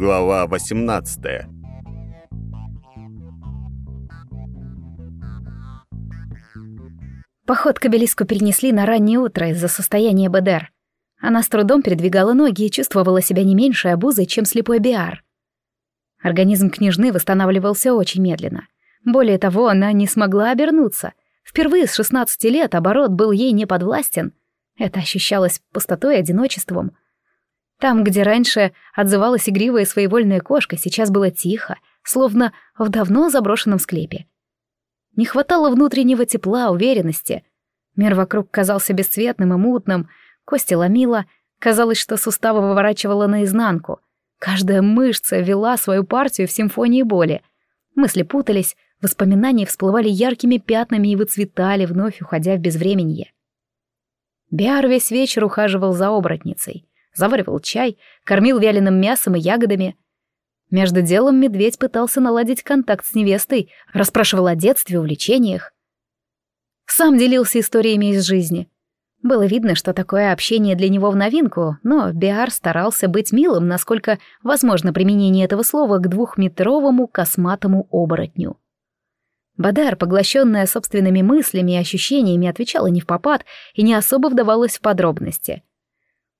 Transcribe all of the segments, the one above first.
Глава 18. Поход к обелиску перенесли на раннее утро из-за состояния БДР. Она с трудом передвигала ноги и чувствовала себя не меньшей обузой, чем слепой Биар. Организм княжны восстанавливался очень медленно. Более того, она не смогла обернуться. Впервые с 16 лет оборот был ей не подвластен. Это ощущалось пустотой и одиночеством. Там, где раньше отзывалась игривая своевольная кошка, сейчас было тихо, словно в давно заброшенном склепе. Не хватало внутреннего тепла, уверенности. Мир вокруг казался бесцветным и мутным, кости ломило, казалось, что суставы выворачивало наизнанку. Каждая мышца вела свою партию в симфонии боли. Мысли путались, воспоминания всплывали яркими пятнами и выцветали, вновь уходя в безвременье. Биар весь вечер ухаживал за оборотницей, заваривал чай, кормил вяленым мясом и ягодами — между делом медведь пытался наладить контакт с невестой, расспрашивал о детстве, увлечениях. Сам делился историями из жизни. Было видно, что такое общение для него в новинку, но Биар старался быть милым, насколько возможно применение этого слова к двухметровому косматому оборотню. Бадар, поглощенная собственными мыслями и ощущениями, отвечала не в попад и не особо вдавалась в подробности.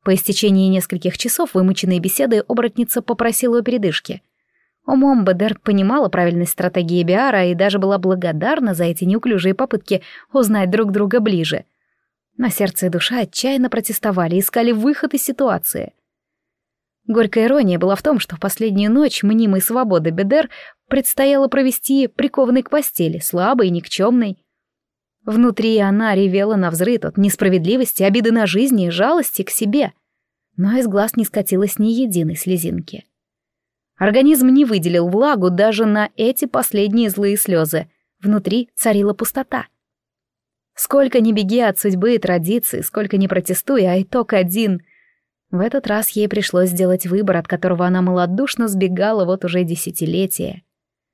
По истечении нескольких часов вымученной беседы оборотница попросила о передышке. Умом Бедер понимала правильность стратегии Биара и даже была благодарна за эти неуклюжие попытки узнать друг друга ближе. Но сердце и душа отчаянно протестовали, искали выход из ситуации. Горькая ирония была в том, что в последнюю ночь мнимой свободы Бедер предстояло провести прикованной к постели, слабой и никчемной. Внутри она ревела на взрыв от несправедливости, обиды на жизнь и жалости к себе. Но из глаз не скатилось ни единой слезинки. Организм не выделил влагу даже на эти последние злые слезы. Внутри царила пустота. Сколько ни беги от судьбы и традиций, сколько ни протестуй, а итог один. В этот раз ей пришлось сделать выбор, от которого она малодушно сбегала вот уже десятилетия.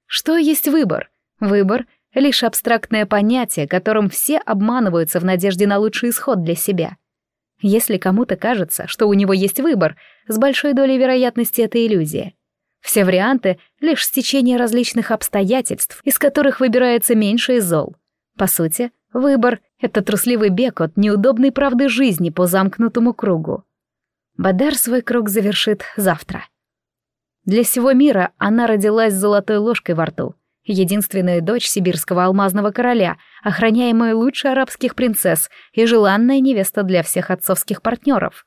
Что есть выбор? Выбор Лишь абстрактное понятие, которым все обманываются в надежде на лучший исход для себя. Если кому-то кажется, что у него есть выбор, с большой долей вероятности это иллюзия. Все варианты — лишь стечение различных обстоятельств, из которых выбирается меньше зол. По сути, выбор — это трусливый бег от неудобной правды жизни по замкнутому кругу. Бадар свой круг завершит завтра. Для всего мира она родилась с золотой ложкой во рту — единственная дочь сибирского алмазного короля, охраняемая лучше арабских принцесс и желанная невеста для всех отцовских партнеров.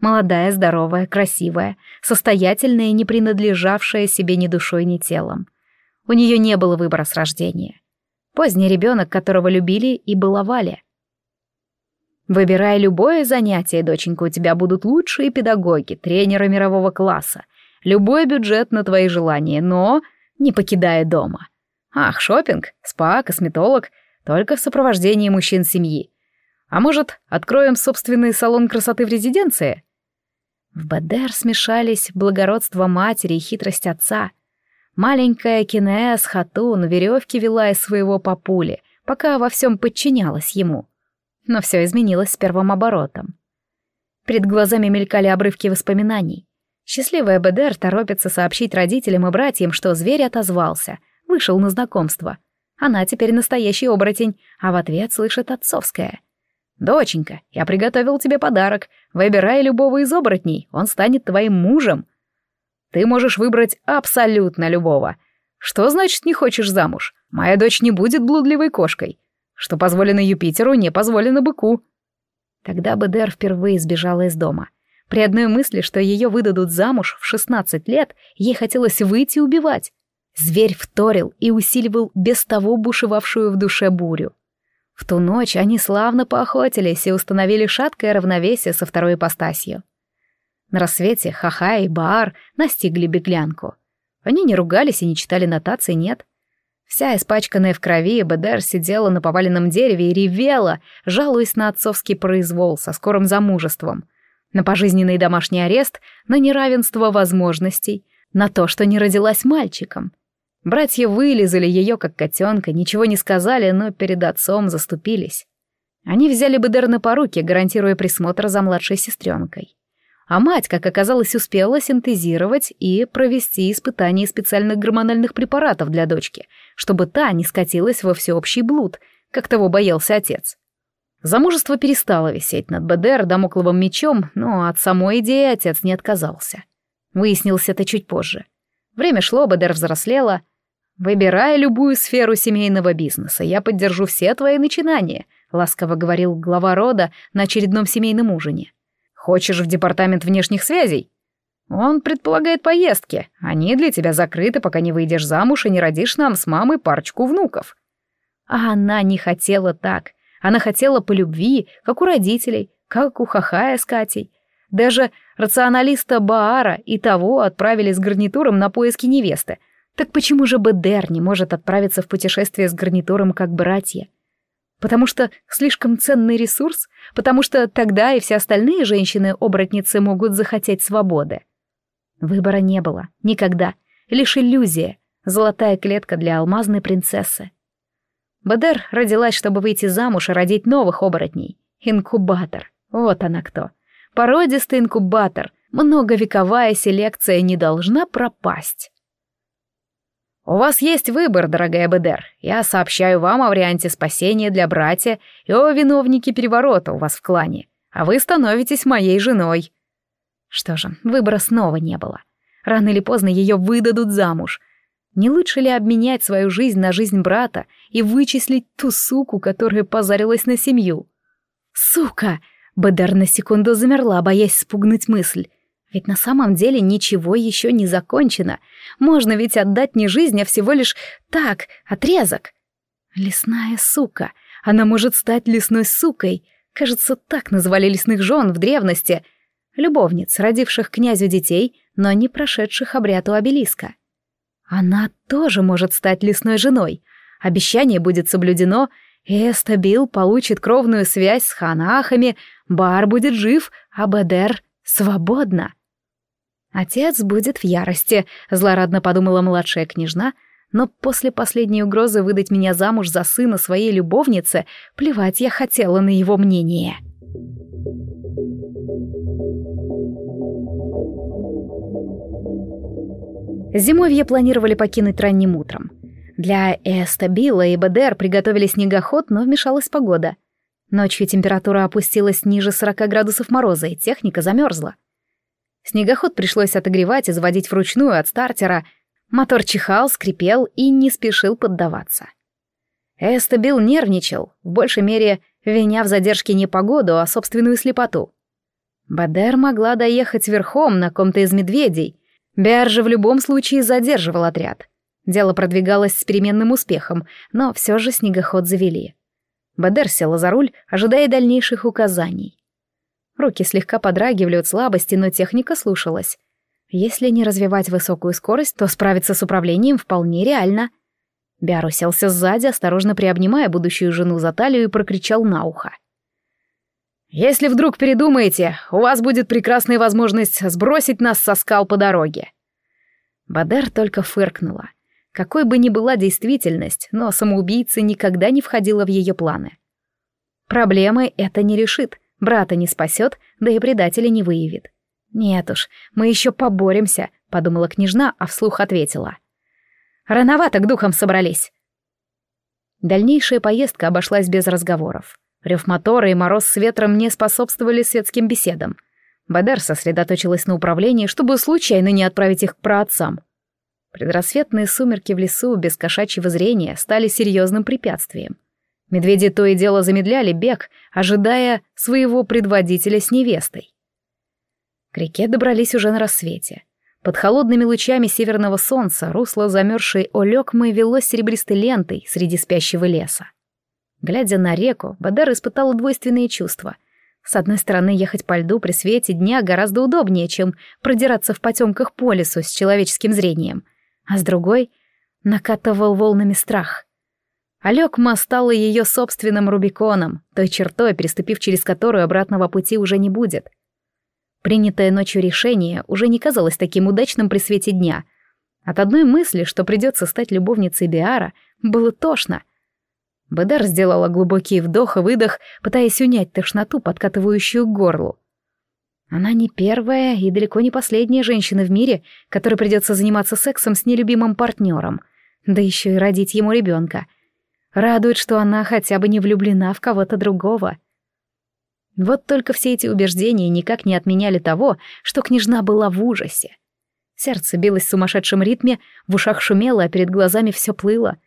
Молодая, здоровая, красивая, состоятельная не принадлежавшая себе ни душой, ни телом. У нее не было выбора с рождения. Поздний ребенок, которого любили и баловали. Выбирай любое занятие, доченька, у тебя будут лучшие педагоги, тренеры мирового класса, любой бюджет на твои желания, но не покидая дома. Ах, шопинг, спа, косметолог, только в сопровождении мужчин семьи. А может, откроем собственный салон красоты в резиденции? В Бадер смешались благородство матери и хитрость отца. Маленькая Кинеас Хатун веревки вела из своего папули, пока во всем подчинялась ему. Но все изменилось с первым оборотом. Перед глазами мелькали обрывки воспоминаний. Счастливая Бедер торопится сообщить родителям и братьям, что зверь отозвался, вышел на знакомство. Она теперь настоящий оборотень, а в ответ слышит отцовское. «Доченька, я приготовил тебе подарок. Выбирай любого из оборотней, он станет твоим мужем. Ты можешь выбрать абсолютно любого. Что значит не хочешь замуж? Моя дочь не будет блудливой кошкой. Что позволено Юпитеру, не позволено быку». Тогда Бедер впервые сбежала из дома. При одной мысли, что ее выдадут замуж в 16 лет, ей хотелось выйти и убивать. Зверь вторил и усиливал без того бушевавшую в душе бурю. В ту ночь они славно поохотились и установили шаткое равновесие со второй ипостасью. На рассвете Хаха и Баар настигли беглянку. Они не ругались и не читали нотации, нет. Вся испачканная в крови, Бедер сидела на поваленном дереве и ревела, жалуясь на отцовский произвол со скорым замужеством, на пожизненный домашний арест, на неравенство возможностей, на то, что не родилась мальчиком — Братья вылезали ее, как котенка, ничего не сказали, но перед отцом заступились. Они взяли бы Дэр на поруки, гарантируя присмотр за младшей сестренкой. а мать, как оказалось, успела синтезировать и провести испытания специальных гормональных препаратов для дочки, чтобы та не скатилась во всеобщий блуд, как того боялся отец. Замужество перестало висеть над БДР домокловым мечом, но от самой идеи отец не отказался. Выяснилось это чуть позже. Время шло, БДР взрослела. «Выбирай любую сферу семейного бизнеса, я поддержу все твои начинания», — ласково говорил глава рода на очередном семейном ужине. Хочешь в департамент внешних связей? Он предполагает поездки. Они для тебя закрыты, пока не выйдешь замуж и не родишь нам с мамой парочку внуков. А она не хотела так. Она хотела по любви, как у родителей, как у Хахая с Катей. Даже рационалиста Баара и того отправили с гарнитуром на поиски невесты. Так почему же Бедер не может отправиться в путешествие с гарнитуром как братья? Потому что слишком ценный ресурс? Потому что тогда и все остальные женщины-оборотницы могут захотеть свободы? Выбора не было. Никогда. Лишь иллюзия. Золотая клетка для алмазной принцессы. Бадер родилась, чтобы выйти замуж и родить новых оборотней. Инкубатор. Вот она кто. Породистый инкубатор. Многовековая селекция не должна пропасть. «У вас есть выбор, дорогая Бедер. Я сообщаю вам о варианте спасения для братья и о виновнике переворота у вас в клане, а вы становитесь моей женой». Что же, выбора снова не было. Рано или поздно ее выдадут замуж. Не лучше ли обменять свою жизнь на жизнь брата и вычислить ту суку, которая позарилась на семью? «Сука!» Бедер на секунду замерла, боясь спугнуть мысль. Ведь на самом деле ничего еще не закончено. Можно ведь отдать не жизнь, а всего лишь так, отрезок. Лесная сука. Она может стать лесной сукой. Кажется, так называли лесных жен в древности. Любовниц, родивших князю детей, но не прошедших обряд у обелиска. Она тоже может стать лесной женой. Обещание будет соблюдено, Эстабил получит кровную связь с ханахами, Бар будет жив, а Бедер свободна. Отец будет в ярости, злорадно подумала младшая княжна, но после последней угрозы выдать меня замуж за сына своей любовницы, плевать я хотела на его мнение. Зимовье планировали покинуть ранним утром. Для Эстабила и Бедер приготовили снегоход, но вмешалась погода. Ночью температура опустилась ниже 40 градусов мороза, и техника замерзла. Снегоход пришлось отогревать и заводить вручную от стартера. Мотор чихал, скрипел и не спешил поддаваться. Эстабил нервничал, в большей мере виня в задержке не погоду, а собственную слепоту. Бадер могла доехать верхом на ком-то из медведей. Биар в любом случае задерживал отряд. Дело продвигалось с переменным успехом, но все же снегоход завели. Бадер села за руль, ожидая дальнейших указаний. Руки слегка подрагивали от слабости, но техника слушалась. Если не развивать высокую скорость, то справиться с управлением вполне реально. Биар уселся сзади, осторожно приобнимая будущую жену за талию и прокричал на ухо. «Если вдруг передумаете, у вас будет прекрасная возможность сбросить нас со скал по дороге». Бадер только фыркнула. Какой бы ни была действительность, но самоубийца никогда не входила в ее планы. Проблемы это не решит — Брата не спасет, да и предателя не выявит. «Нет уж, мы еще поборемся», — подумала княжна, а вслух ответила. «Рановато к духам собрались». Дальнейшая поездка обошлась без разговоров. Рев мотора и мороз с ветром не способствовали светским беседам. Бадер сосредоточилась на управлении, чтобы случайно не отправить их к праотцам. Предрассветные сумерки в лесу без кошачьего зрения стали серьезным препятствием. Медведи то и дело замедляли бег, ожидая своего предводителя с невестой. К реке добрались уже на рассвете. Под холодными лучами северного солнца русло замерзшей Олёкмы велось серебристой лентой среди спящего леса. Глядя на реку, Бадар испытала двойственные чувства. С одной стороны, ехать по льду при свете дня гораздо удобнее, чем продираться в потемках по лесу с человеческим зрением, а с другой — накатывал волнами страх. Алекма стала ее собственным Рубиконом, той чертой, переступив через которую обратного пути уже не будет. Принятое ночью решение уже не казалось таким удачным при свете дня. От одной мысли, что придется стать любовницей Биара, было тошно. Бедар сделала глубокий вдох и выдох, пытаясь унять тошноту, подкатывающую к горлу. Она не первая и далеко не последняя женщина в мире, которой придется заниматься сексом с нелюбимым партнером, да еще и родить ему ребенка. Радует, что она хотя бы не влюблена в кого-то другого. Вот только все эти убеждения никак не отменяли того, что княжна была в ужасе. Сердце билось в сумасшедшем ритме, в ушах шумело, а перед глазами все плыло.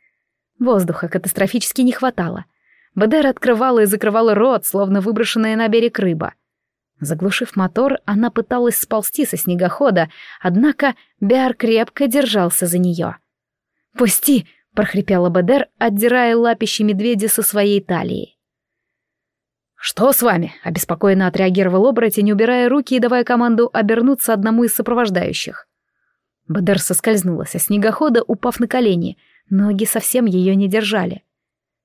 Воздуха катастрофически не хватало. Бедер открывала и закрывала рот, словно выброшенная на берег рыба. Заглушив мотор, она пыталась сползти со снегохода, однако Биар крепко держался за нее. «Пусти!» — прохрипела Бедер, отдирая лапищи медведя со своей талии. «Что с вами?» — обеспокоенно отреагировал оборотень, убирая руки и давая команду обернуться одному из сопровождающих. Бедер соскользнула со снегохода, упав на колени. Ноги совсем ее не держали.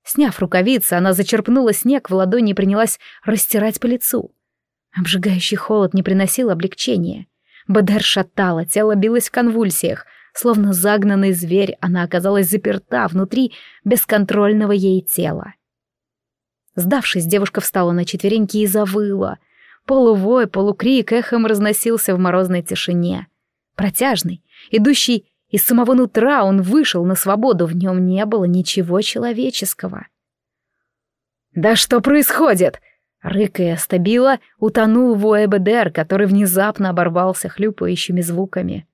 Сняв рукавицы, она зачерпнула снег в ладони и принялась растирать по лицу. Обжигающий холод не приносил облегчения. Бедер шатала, тело билось в конвульсиях. Словно загнанный зверь, она оказалась заперта внутри бесконтрольного ей тела. Сдавшись, девушка встала на четвереньки и завыла. Полувой, полукрик эхом разносился в морозной тишине. Протяжный, идущий из самого нутра, он вышел на свободу, в нем не было ничего человеческого. «Да что происходит?» Рыкая стабила, утонул в ОЭБДР, который внезапно оборвался хлюпающими звуками.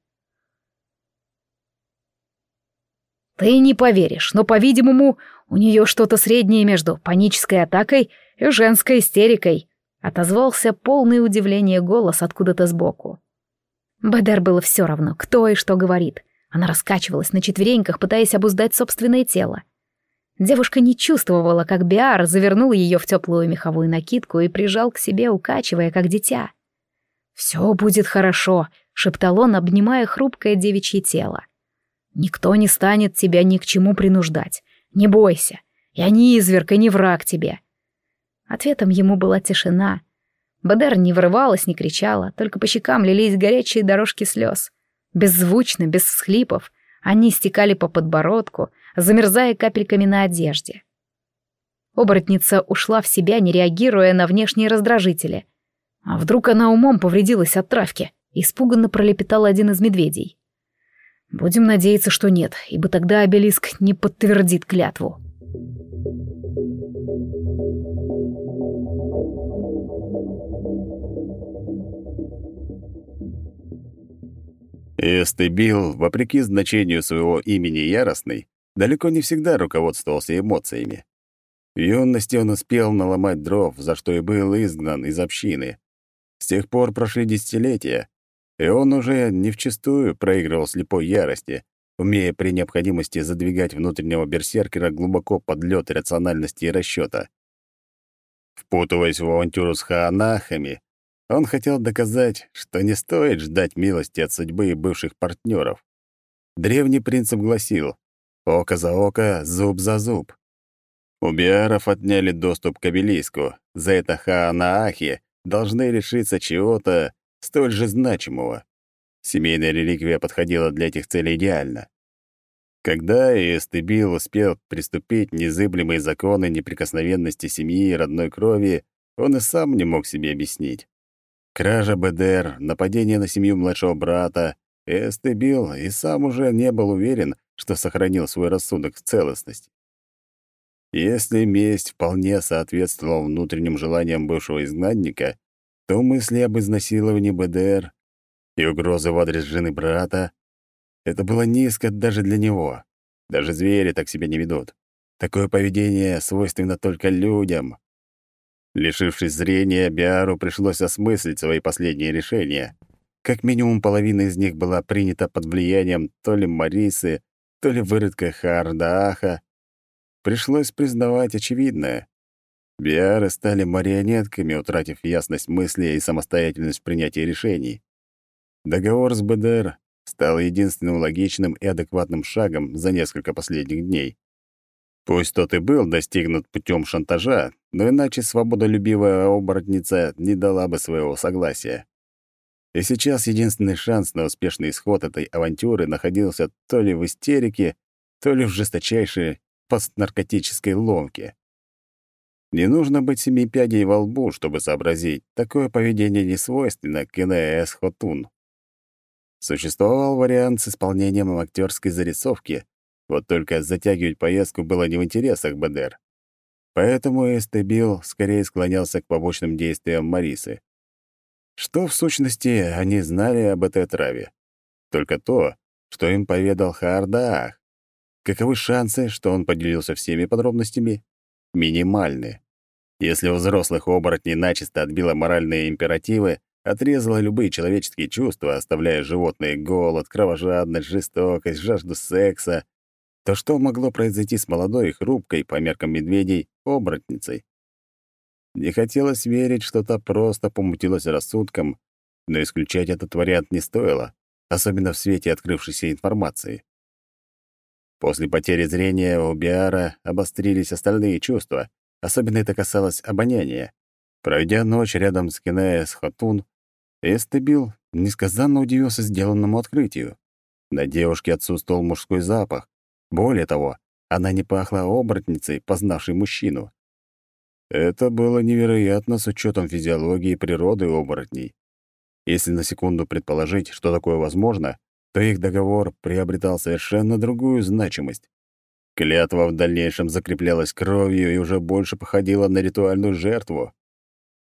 «Ты не поверишь, но, по-видимому, у нее что-то среднее между панической атакой и женской истерикой», отозвался полный удивления голос откуда-то сбоку. Бедер было все равно, кто и что говорит. Она раскачивалась на четвереньках, пытаясь обуздать собственное тело. Девушка не чувствовала, как Биар завернул ее в теплую меховую накидку и прижал к себе, укачивая, как дитя. «Все будет хорошо», — шептал он, обнимая хрупкое девичье тело. «Никто не станет тебя ни к чему принуждать. Не бойся. Я не изверг и не враг тебе». Ответом ему была тишина. Бадер не вырывалась, не кричала, только по щекам лились горячие дорожки слез. Беззвучно, без всхлипов, они стекали по подбородку, замерзая капельками на одежде. Оборотница ушла в себя, не реагируя на внешние раздражители. А вдруг она умом повредилась от травки? Испуганно пролепетал один из медведей. Будем надеяться, что нет, ибо тогда обелиск не подтвердит клятву. Эстебил, вопреки значению своего имени Яростный, далеко не всегда руководствовался эмоциями. В юности он успел наломать дров, за что и был изгнан из общины. С тех пор прошли десятилетия, и он уже не вчистую проигрывал слепой ярости, умея при необходимости задвигать внутреннего берсеркера глубоко под лед рациональности и расчета. Впутываясь в авантюру с хаанахами, он хотел доказать, что не стоит ждать милости от судьбы и бывших партнеров. Древний принцип гласил «Око за око, зуб за зуб». У биаров отняли доступ к обелиску. За это Хаанаахи должны лишиться чего-то столь же значимого. Семейная реликвия подходила для этих целей идеально. Когда Эстебил успел приступить незыблемые законы неприкосновенности семьи и родной крови, он и сам не мог себе объяснить. Кража БДР, нападение на семью младшего брата, Эстебил и сам уже не был уверен, что сохранил свой рассудок в целостности. Если месть вполне соответствовала внутренним желаниям бывшего изгнанника, то мысли об изнасиловании БДР и угрозы в адрес жены брата — это было низко даже для него. Даже звери так себя не ведут. Такое поведение свойственно только людям. Лишившись зрения, Биару пришлось осмыслить свои последние решения. Как минимум половина из них была принята под влиянием то ли Марисы, то ли выродка Хардааха. Пришлось признавать очевидное. Биары стали марионетками, утратив ясность мысли и самостоятельность в принятии решений. Договор с БДР стал единственным логичным и адекватным шагом за несколько последних дней. Пусть тот и был достигнут путем шантажа, но иначе свободолюбивая оборотница не дала бы своего согласия. И сейчас единственный шанс на успешный исход этой авантюры находился то ли в истерике, то ли в жесточайшей постнаркотической ломке. Не нужно быть семи пядей во лбу, чтобы сообразить, такое поведение не свойственно КНС Хотун. Существовал вариант с исполнением актерской зарисовки, вот только затягивать поездку было не в интересах БДР. Поэтому Эстебил скорее склонялся к побочным действиям Марисы. Что, в сущности, они знали об этой траве? Только то, что им поведал Хардаах. Каковы шансы, что он поделился всеми подробностями? Минимальны. Если у взрослых оборотней начисто отбило моральные императивы, отрезала любые человеческие чувства, оставляя животные голод, кровожадность, жестокость, жажду секса, то что могло произойти с молодой и хрупкой, по меркам медведей, оборотницей? Не хотелось верить, что та просто помутилась рассудком, но исключать этот вариант не стоило, особенно в свете открывшейся информации. После потери зрения у Биара обострились остальные чувства, особенно это касалось обоняния. Пройдя ночь рядом с Кинея с Хатун, Эстебил несказанно удивился сделанному открытию. На девушке отсутствовал мужской запах. Более того, она не пахла оборотницей, познавшей мужчину. Это было невероятно с учетом физиологии природы оборотней. Если на секунду предположить, что такое возможно, то их договор приобретал совершенно другую значимость. Клятва в дальнейшем закреплялась кровью и уже больше походила на ритуальную жертву.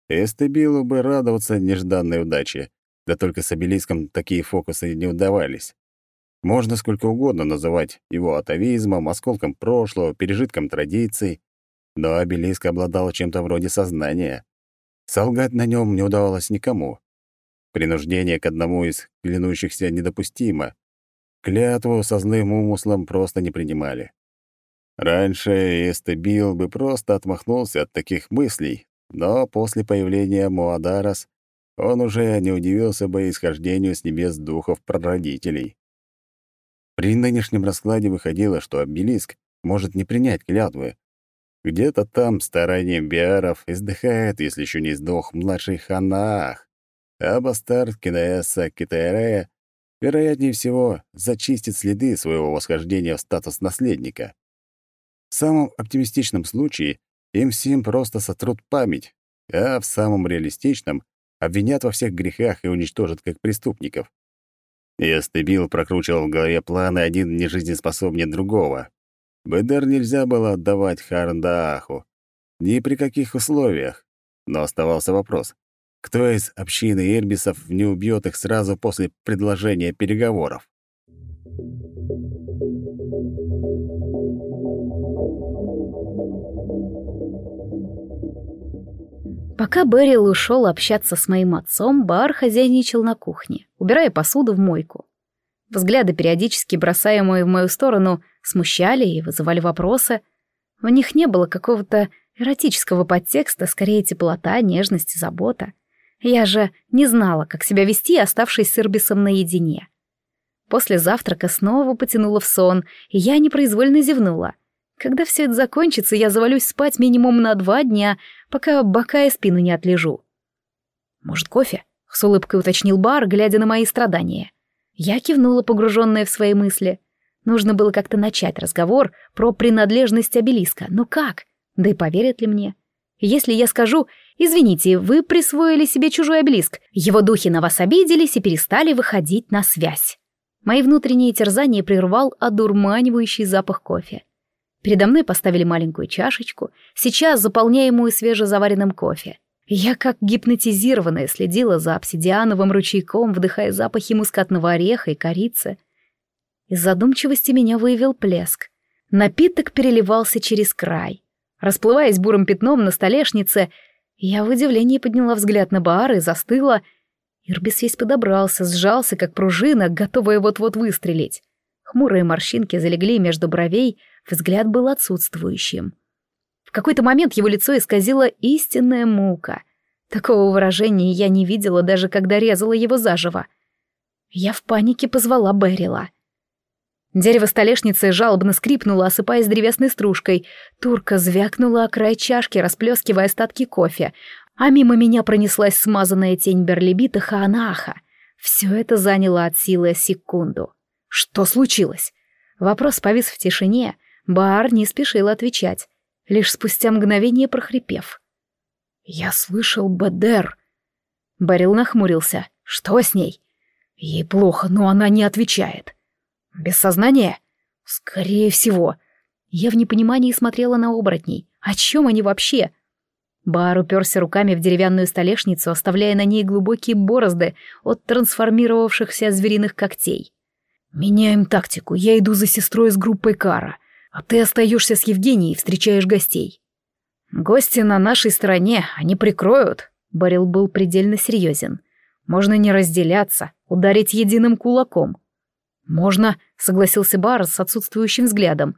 Эстебилу бы радоваться нежданной удаче, да только с обелиском такие фокусы не удавались. Можно сколько угодно называть его атовизмом, осколком прошлого, пережитком традиций, но обелиск обладал чем-то вроде сознания. Солгать на нем не удавалось никому. Принуждение к одному из клянущихся недопустимо. Клятву со злым умыслом просто не принимали. Раньше Эстебил бы просто отмахнулся от таких мыслей, но после появления Муадарас он уже не удивился бы исхождению с небес духов прародителей. При нынешнем раскладе выходило, что обелиск может не принять клятвы, где-то там старанием биаров издыхает, если еще не сдох, младший Ханаах, а бастард Кинаэса Китаэрея, вероятнее всего, зачистит следы своего восхождения в статус наследника. В самом оптимистичном случае им всем просто сотрут память, а в самом реалистичном обвинят во всех грехах и уничтожат как преступников. Эстебил прокручивал в голове планы один нежизнеспособнее другого, Бедер нельзя было отдавать Харндааху. Ни при каких условиях. Но оставался вопрос. Кто из общины Эрбисов не убьет их сразу после предложения переговоров? Пока Берил ушел общаться с моим отцом, Бар хозяйничал на кухне, убирая посуду в мойку. Взгляды, периодически бросаемые в мою сторону, смущали и вызывали вопросы. В них не было какого-то эротического подтекста, скорее теплота, нежность и забота. Я же не знала, как себя вести, оставшись с Ирбисом наедине. После завтрака снова потянула в сон, и я непроизвольно зевнула. Когда все это закончится, я завалюсь спать минимум на два дня, пока бока и спину не отлежу. «Может, кофе?» — с улыбкой уточнил Бар, глядя на мои страдания. Я кивнула, погруженная в свои мысли. Нужно было как-то начать разговор про принадлежность обелиска. Но как? Да и поверят ли мне? Если я скажу «Извините, вы присвоили себе чужой обелиск, его духи на вас обиделись и перестали выходить на связь». Мои внутренние терзания прервал одурманивающий запах кофе. Передо мной поставили маленькую чашечку, сейчас заполняемую свежезаваренным кофе. Я как гипнотизированная следила за обсидиановым ручейком, вдыхая запахи мускатного ореха и корицы. Из задумчивости меня выявил плеск. Напиток переливался через край. Расплываясь бурым пятном на столешнице, я в удивлении подняла взгляд на Баар и застыла. Ирбис весь подобрался, сжался, как пружина, готовая вот-вот выстрелить. Хмурые морщинки залегли между бровей, взгляд был отсутствующим какой-то момент его лицо исказило истинная мука. Такого выражения я не видела, даже когда резала его заживо. Я в панике позвала Берила. Дерево столешницы жалобно скрипнуло, осыпаясь древесной стружкой. Турка звякнула о край чашки, расплескивая остатки кофе, а мимо меня пронеслась смазанная тень берлибита Хаанаха. Все это заняло от силы секунду. Что случилось? Вопрос повис в тишине. Бар не спешил отвечать. лишь спустя мгновение прохрипев. «Я слышал БДР». Барил нахмурился. «Что с ней?» «Ей плохо, но она не отвечает». «Без сознания?» «Скорее всего». Я в непонимании смотрела на оборотней. О чем они вообще? Бар уперся руками в деревянную столешницу, оставляя на ней глубокие борозды от трансформировавшихся звериных когтей. «Меняем тактику. Я иду за сестрой с группой Кара, а ты остаешься с Евгенией и встречаешь гостей». «Гости на нашей стороне, они прикроют», — Барил был предельно серьезен. «Можно не разделяться, ударить единым кулаком». «Можно», — согласился Бар с отсутствующим взглядом,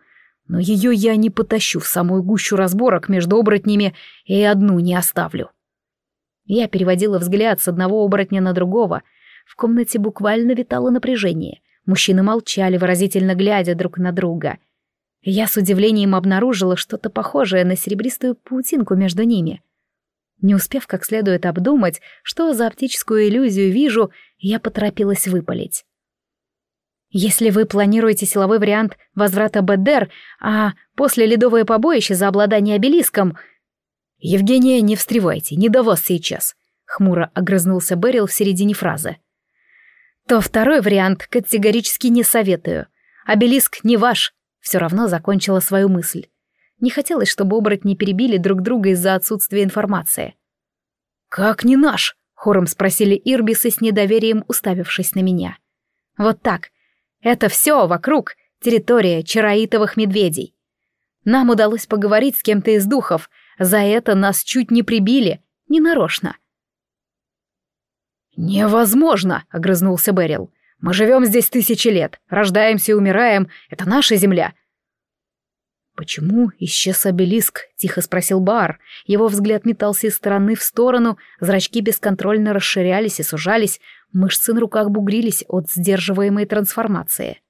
но ее я не потащу в самую гущу разборок между оборотнями и одну не оставлю. Я переводила взгляд с одного оборотня на другого. В комнате буквально витало напряжение. Мужчины молчали, выразительно глядя друг на друга. Я с удивлением обнаружила что-то похожее на серебристую паутинку между ними. Не успев как следует обдумать, что за оптическую иллюзию вижу, я поторопилась выпалить. Если вы планируете силовой вариант возврата Бедер, а после ледовое побоище за обладание обелиском... Евгения, не встревайте, не до вас сейчас. Хмуро огрызнулся Берил в середине фразы. То второй вариант категорически не советую. Обелиск не ваш. Все равно закончила свою мысль. Не хотелось, чтобы оборотни перебили друг друга из-за отсутствия информации. «Как не наш?» — хором спросили Ирбисы с недоверием, уставившись на меня. «Вот так, это все вокруг территория чароитовых медведей. Нам удалось поговорить с кем-то из духов, за это нас чуть не прибили, ненарочно. «Невозможно!» — огрызнулся Берил. «Мы живем здесь тысячи лет, рождаемся и умираем, это наша земля». «Почему исчез обелиск?» — тихо спросил Бар. Его взгляд метался из стороны в сторону, зрачки бесконтрольно расширялись и сужались, Мышцы на руках бугрились от сдерживаемой трансформации.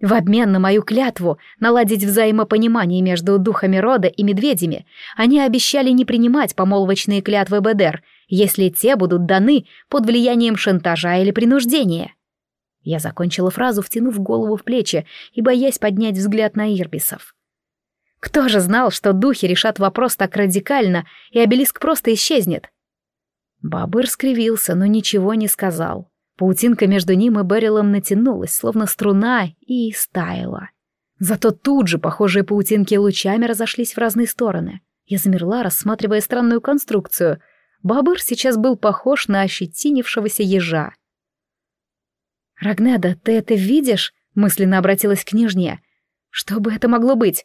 В обмен на мою клятву наладить взаимопонимание между духами рода и медведями, они обещали не принимать помолвочные клятвы БДР, если те будут даны под влиянием шантажа или принуждения. Я закончила фразу, втянув голову в плечи и боясь поднять взгляд на Ирбисов. Кто же знал, что духи решат вопрос так радикально, и обелиск просто исчезнет? Бабыр скривился, но ничего не сказал. Паутинка между ним и Берилом натянулась, словно струна, и стаяла. Зато тут же похожие паутинки лучами разошлись в разные стороны. Я замерла, рассматривая странную конструкцию. Бабыр сейчас был похож на ощетинившегося ежа. «Рагнеда, ты это видишь?» — мысленно обратилась к княжне. «Что бы это могло быть?»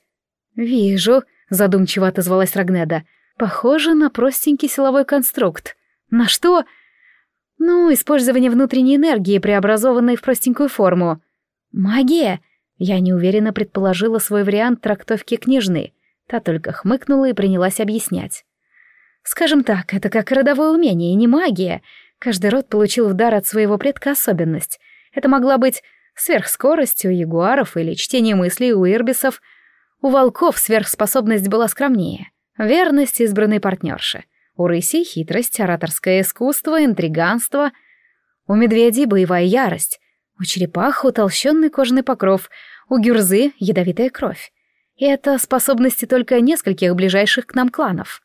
«Вижу», — задумчиво отозвалась Рагнеда. «Похоже на простенький силовой конструкт. На что? Ну, использование внутренней энергии, преобразованной в простенькую форму. Магия? Я неуверенно предположила свой вариант трактовки княжны. Та только хмыкнула и принялась объяснять. Скажем так, это как родовое умение, не магия. Каждый род получил в дар от своего предка особенность. Это могла быть сверхскорость у ягуаров или чтение мыслей у ирбисов. У волков сверхспособность была скромнее. Верность избранной партнерши — у рысей хитрость, ораторское искусство, интриганство. У медведей боевая ярость. У черепах утолщенный кожаный покров. У гюрзы ядовитая кровь. И это способности только нескольких ближайших к нам кланов.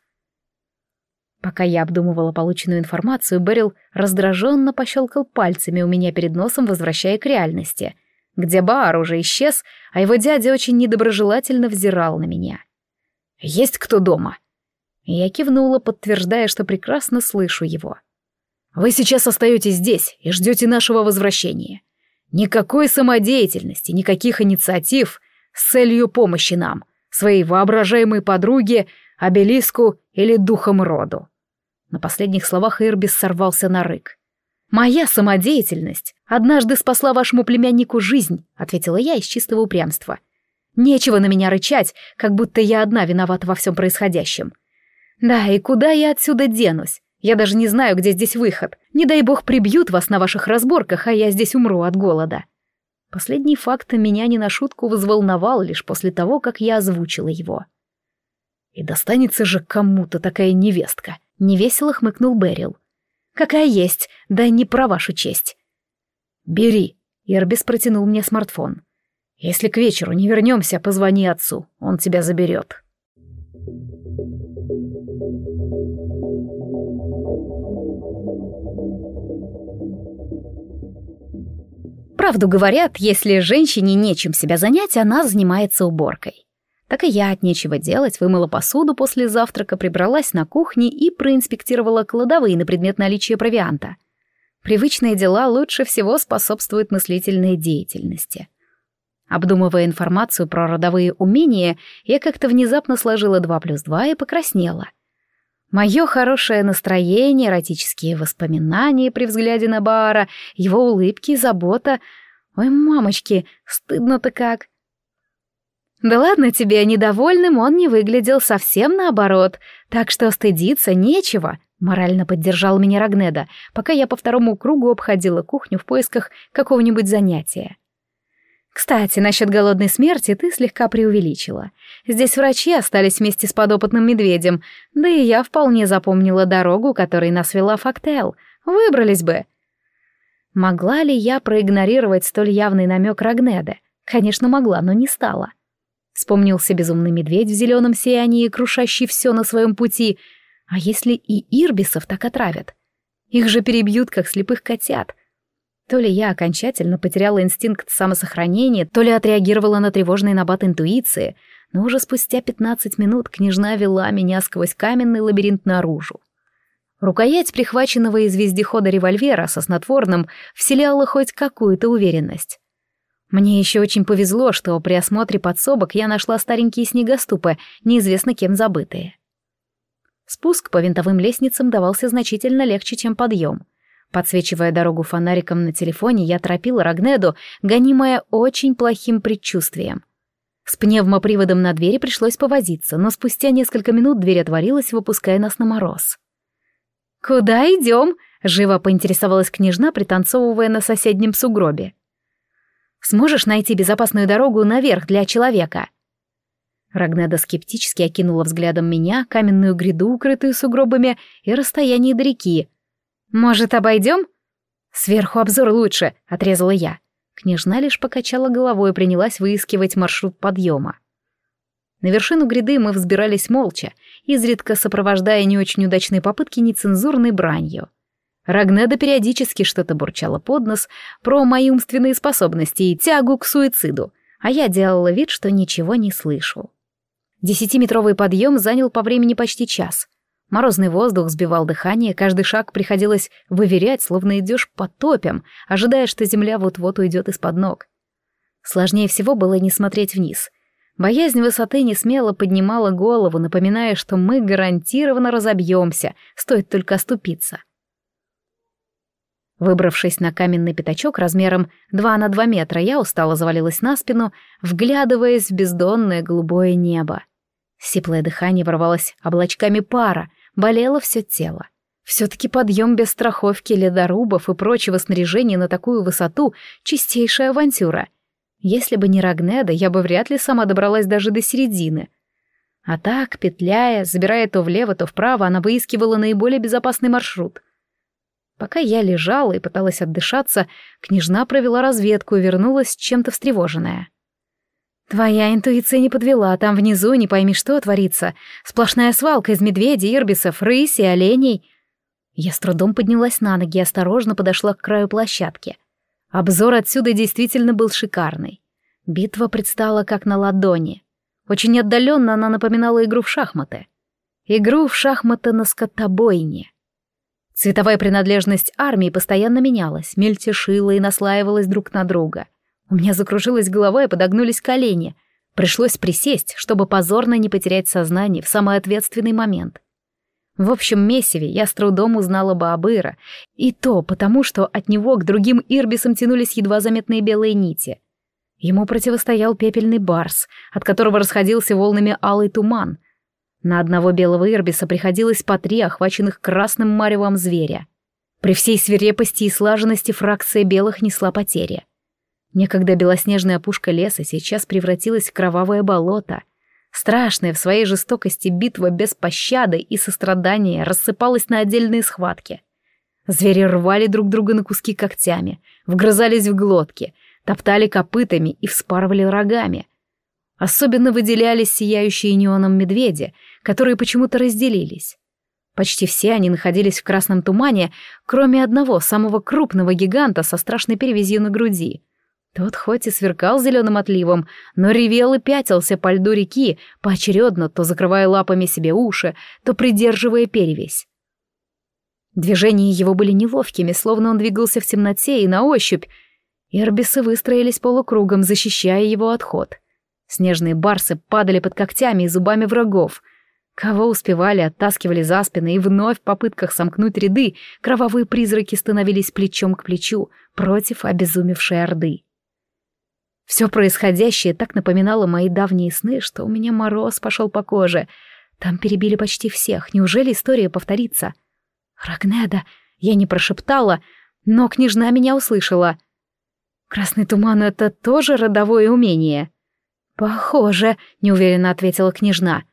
Пока я обдумывала полученную информацию, Берил раздраженно пощелкал пальцами у меня перед носом, возвращая к реальности, где Баар уже исчез, а его дядя очень недоброжелательно взирал на меня. «Есть кто дома?» Я кивнула, подтверждая, что прекрасно слышу его. «Вы сейчас остаетесь здесь и ждете нашего возвращения. Никакой самодеятельности, никаких инициатив с целью помощи нам, своей воображаемой подруге, обелиску или духом роду». На последних словах Ирбис сорвался на рык. «Моя самодеятельность однажды спасла вашему племяннику жизнь», — ответила я из чистого упрямства. «Нечего на меня рычать, как будто я одна виновата во всем происходящем. Да, и куда я отсюда денусь? Я даже не знаю, где здесь выход. Не дай бог прибьют вас на ваших разборках, а я здесь умру от голода. Последний факт меня не на шутку взволновал лишь после того, как я озвучила его. И достанется же кому-то такая невестка. Невесело хмыкнул Берил. «Какая есть, да не про вашу честь». «Бери», — Ирбис протянул мне смартфон. «Если к вечеру не вернемся, позвони отцу, он тебя заберет». Правду говорят, если женщине нечем себя занять, она занимается уборкой. Так и я от нечего делать вымыла посуду после завтрака, прибралась на кухне и проинспектировала кладовые на предмет наличия провианта. Привычные дела лучше всего способствуют мыслительной деятельности. Обдумывая информацию про родовые умения, я как-то внезапно сложила 2 плюс 2 и покраснела. Мое хорошее настроение, эротические воспоминания при взгляде на Баара, его улыбки забота. Ой, мамочки, стыдно-то как. Да ладно тебе, недовольным он не выглядел совсем наоборот, так что стыдиться нечего, морально поддержал меня Рагнеда, пока я по второму кругу обходила кухню в поисках какого-нибудь занятия. Кстати, насчет голодной смерти ты слегка преувеличила. Здесь врачи остались вместе с подопытным медведем, да и я вполне запомнила дорогу, которой нас вела Фактел. Выбрались бы. Могла ли я проигнорировать столь явный намек Рагнеда? Конечно, могла, но не стала. Вспомнился безумный медведь в зеленом сиянии, крушащий все на своем пути. А если и ирбисов так отравят? Их же перебьют, как слепых котят — то ли я окончательно потеряла инстинкт самосохранения, то ли отреагировала на тревожный набат интуиции, но уже спустя 15 минут княжна вела меня сквозь каменный лабиринт наружу. Рукоять прихваченного из вездехода револьвера со снотворным вселяла хоть какую-то уверенность. Мне еще очень повезло, что при осмотре подсобок я нашла старенькие снегоступы, неизвестно кем забытые. Спуск по винтовым лестницам давался значительно легче, чем подъем — Подсвечивая дорогу фонариком на телефоне, я торопила Рагнеду, гонимая очень плохим предчувствием. С пневмоприводом на двери пришлось повозиться, но спустя несколько минут дверь отворилась, выпуская нас на мороз. «Куда идем?» — живо поинтересовалась княжна, пританцовывая на соседнем сугробе. «Сможешь найти безопасную дорогу наверх для человека?» Рагнеда скептически окинула взглядом меня, каменную гряду, укрытую сугробами, и расстояние до реки, «Может, обойдем?» «Сверху обзор лучше», — отрезала я. Княжна лишь покачала головой и принялась выискивать маршрут подъема. На вершину гряды мы взбирались молча, изредка сопровождая не очень удачные попытки нецензурной бранью. Рагнеда периодически что-то бурчала под нос про мои умственные способности и тягу к суициду, а я делала вид, что ничего не слышу. Десятиметровый подъем занял по времени почти час. Морозный воздух сбивал дыхание, каждый шаг приходилось выверять, словно идешь по топям, ожидая, что земля вот-вот уйдет из-под ног. Сложнее всего было не смотреть вниз. Боязнь высоты не смело поднимала голову, напоминая, что мы гарантированно разобьемся, стоит только оступиться. Выбравшись на каменный пятачок размером 2 на 2 метра, я устало завалилась на спину, вглядываясь в бездонное голубое небо. Сиплое дыхание ворвалось облачками пара, болело все тело. Все-таки подъем без страховки, ледорубов и прочего снаряжения на такую высоту — чистейшая авантюра. Если бы не Рагнеда, я бы вряд ли сама добралась даже до середины. А так, петляя, забирая то влево, то вправо, она выискивала наиболее безопасный маршрут. Пока я лежала и пыталась отдышаться, княжна провела разведку и вернулась чем-то встревоженная. Твоя интуиция не подвела, там внизу не пойми что творится. Сплошная свалка из медведей, ирбисов, рыси, оленей. Я с трудом поднялась на ноги и осторожно подошла к краю площадки. Обзор отсюда действительно был шикарный. Битва предстала как на ладони. Очень отдаленно она напоминала игру в шахматы. Игру в шахматы на скотобойне. Цветовая принадлежность армии постоянно менялась, мельтешила и наслаивалась друг на друга. У меня закружилась голова и подогнулись колени. Пришлось присесть, чтобы позорно не потерять сознание в самый ответственный момент. В общем месиве я с трудом узнала Баабыра, и то потому, что от него к другим ирбисам тянулись едва заметные белые нити. Ему противостоял пепельный барс, от которого расходился волнами алый туман. На одного белого ирбиса приходилось по три охваченных красным маревом зверя. При всей свирепости и слаженности фракция белых несла потери — Некогда белоснежная опушка леса сейчас превратилась в кровавое болото. Страшная в своей жестокости битва без пощады и сострадания рассыпалась на отдельные схватки. Звери рвали друг друга на куски когтями, вгрызались в глотки, топтали копытами и вспарывали рогами. Особенно выделялись сияющие неоном медведи, которые почему-то разделились. Почти все они находились в красном тумане, кроме одного, самого крупного гиганта со страшной перевязью на груди. Тот хоть и сверкал зеленым отливом, но ревел и пятился по льду реки, поочередно то закрывая лапами себе уши, то придерживая перевязь. Движения его были неловкими, словно он двигался в темноте и на ощупь. Эрбисы выстроились полукругом, защищая его отход. Снежные барсы падали под когтями и зубами врагов — Кого успевали, оттаскивали за спины, и вновь в попытках сомкнуть ряды кровавые призраки становились плечом к плечу против обезумевшей орды. Все происходящее так напоминало мои давние сны, что у меня мороз пошел по коже. Там перебили почти всех. Неужели история повторится? «Рагнеда!» Я не прошептала, но княжна меня услышала. «Красный туман — это тоже родовое умение?» «Похоже», — неуверенно ответила княжна.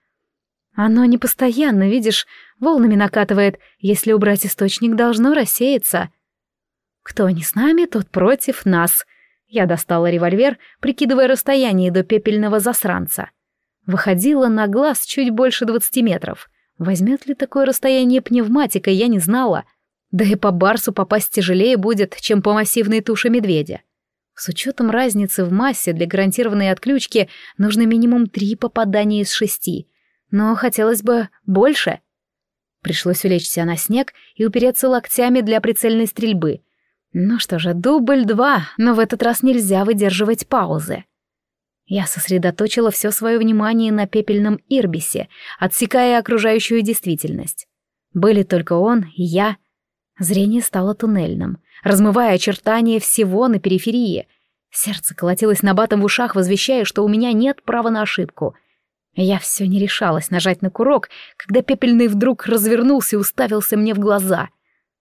Оно не постоянно, видишь, волнами накатывает. Если убрать источник, должно рассеяться. Кто не с нами, тот против нас. Я достала револьвер, прикидывая расстояние до пепельного засранца. Выходила на глаз чуть больше двадцати метров. Возьмет ли такое расстояние пневматика, я не знала. Да и по барсу попасть тяжелее будет, чем по массивной туше медведя. С учетом разницы в массе для гарантированной отключки нужно минимум три попадания из шести — но хотелось бы больше. Пришлось улечься на снег и упереться локтями для прицельной стрельбы. Ну что же, дубль два, но в этот раз нельзя выдерживать паузы. Я сосредоточила все свое внимание на пепельном ирбисе, отсекая окружающую действительность. Были только он и я. Зрение стало туннельным, размывая очертания всего на периферии. Сердце колотилось на батом в ушах, возвещая, что у меня нет права на ошибку — я все не решалась нажать на курок, когда пепельный вдруг развернулся и уставился мне в глаза.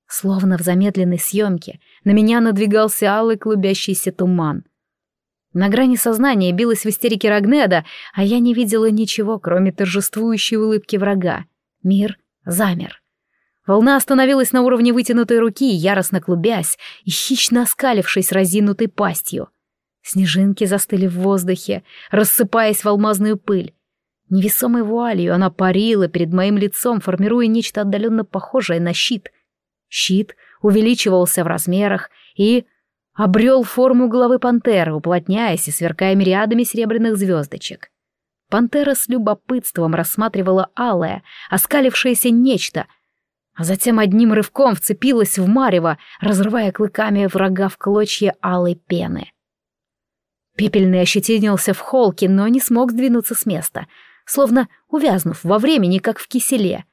Словно в замедленной съемке на меня надвигался алый клубящийся туман. На грани сознания билась в истерике Рагнеда, а я не видела ничего, кроме торжествующей улыбки врага. Мир замер. Волна остановилась на уровне вытянутой руки, яростно клубясь и хищно оскалившись разинутой пастью. Снежинки застыли в воздухе, рассыпаясь в алмазную пыль. Невесомой вуалью она парила перед моим лицом, формируя нечто отдаленно похожее на щит. Щит увеличивался в размерах и обрел форму головы пантеры, уплотняясь и сверкая мириадами серебряных звездочек. Пантера с любопытством рассматривала алое, оскалившееся нечто, а затем одним рывком вцепилась в марево, разрывая клыками врага в клочья алой пены. Пепельный ощетинился в холке, но не смог сдвинуться с места — словно увязнув во времени, как в киселе.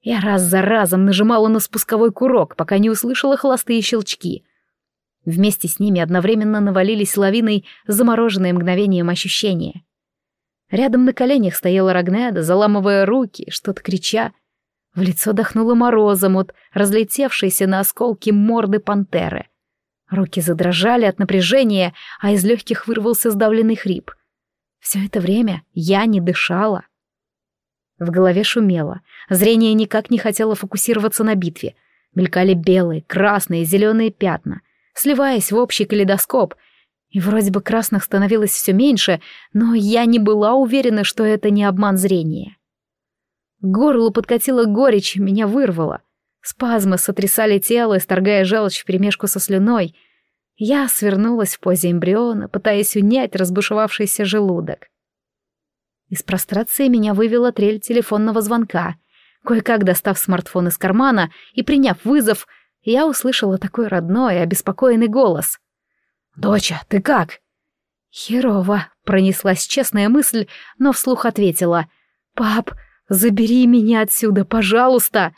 Я раз за разом нажимала на спусковой курок, пока не услышала холостые щелчки. Вместе с ними одновременно навалились лавиной замороженные мгновением ощущения. Рядом на коленях стояла Рагнеда, заламывая руки, что-то крича. В лицо дохнуло морозом от разлетевшейся на осколки морды пантеры. Руки задрожали от напряжения, а из легких вырвался сдавленный хрип. Все это время я не дышала. В голове шумело, зрение никак не хотело фокусироваться на битве. Мелькали белые, красные, зеленые пятна, сливаясь в общий калейдоскоп. И вроде бы красных становилось все меньше, но я не была уверена, что это не обман зрения. К горлу подкатила горечь, меня вырвало. Спазмы сотрясали тело, исторгая желчь вперемешку со слюной — я свернулась в позе эмбриона, пытаясь унять разбушевавшийся желудок. Из прострации меня вывела трель телефонного звонка. Кое-как достав смартфон из кармана и приняв вызов, я услышала такой родной обеспокоенный голос. «Доча, ты как?» «Херово», — пронеслась честная мысль, но вслух ответила. «Пап, забери меня отсюда, пожалуйста!»